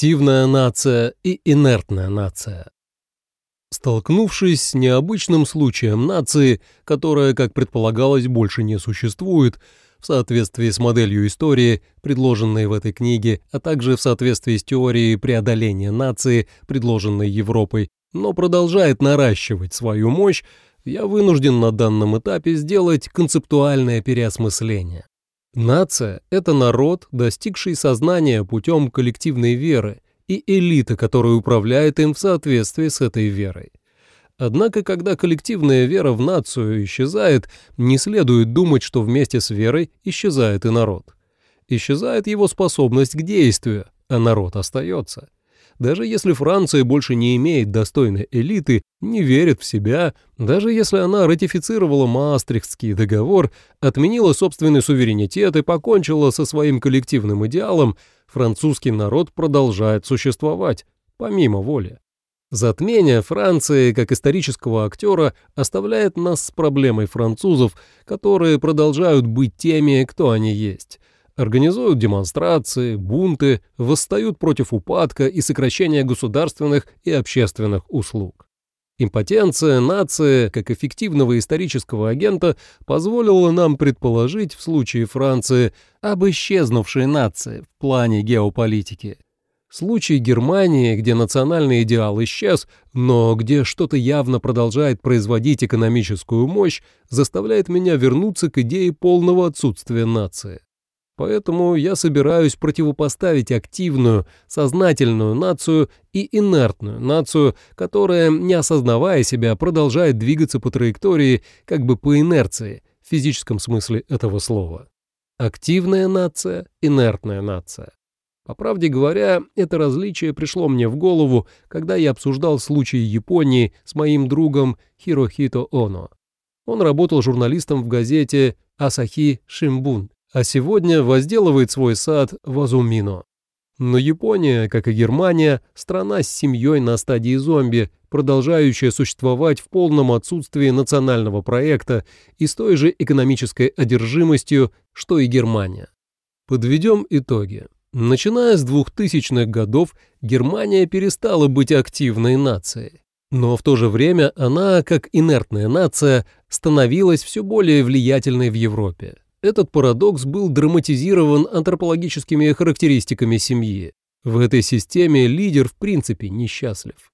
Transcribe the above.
Активная нация и инертная нация. Столкнувшись с необычным случаем нации, которая, как предполагалось, больше не существует, в соответствии с моделью истории, предложенной в этой книге, а также в соответствии с теорией преодоления нации, предложенной Европой, но продолжает наращивать свою мощь, я вынужден на данном этапе сделать концептуальное переосмысление. Нация – это народ, достигший сознания путем коллективной веры, и элита, которая управляет им в соответствии с этой верой. Однако, когда коллективная вера в нацию исчезает, не следует думать, что вместе с верой исчезает и народ. Исчезает его способность к действию, а народ остается. Даже если Франция больше не имеет достойной элиты, не верит в себя, даже если она ратифицировала Маастрихтский договор, отменила собственный суверенитет и покончила со своим коллективным идеалом, французский народ продолжает существовать, помимо воли. Затмение Франции как исторического актера оставляет нас с проблемой французов, которые продолжают быть теми, кто они есть организуют демонстрации, бунты, восстают против упадка и сокращения государственных и общественных услуг. Импотенция нации, как эффективного исторического агента, позволила нам предположить в случае Франции об исчезнувшей нации в плане геополитики. Случай Германии, где национальный идеал исчез, но где что-то явно продолжает производить экономическую мощь, заставляет меня вернуться к идее полного отсутствия нации. Поэтому я собираюсь противопоставить активную, сознательную нацию и инертную нацию, которая, не осознавая себя, продолжает двигаться по траектории как бы по инерции, в физическом смысле этого слова. Активная нация, инертная нация. По правде говоря, это различие пришло мне в голову, когда я обсуждал случай Японии с моим другом Хирохито Оно. Он работал журналистом в газете «Асахи Шимбун», а сегодня возделывает свой сад в Азумино. Но Япония, как и Германия, страна с семьей на стадии зомби, продолжающая существовать в полном отсутствии национального проекта и с той же экономической одержимостью, что и Германия. Подведем итоги. Начиная с 2000-х годов Германия перестала быть активной нацией. Но в то же время она, как инертная нация, становилась все более влиятельной в Европе. Этот парадокс был драматизирован антропологическими характеристиками семьи. В этой системе лидер в принципе несчастлив.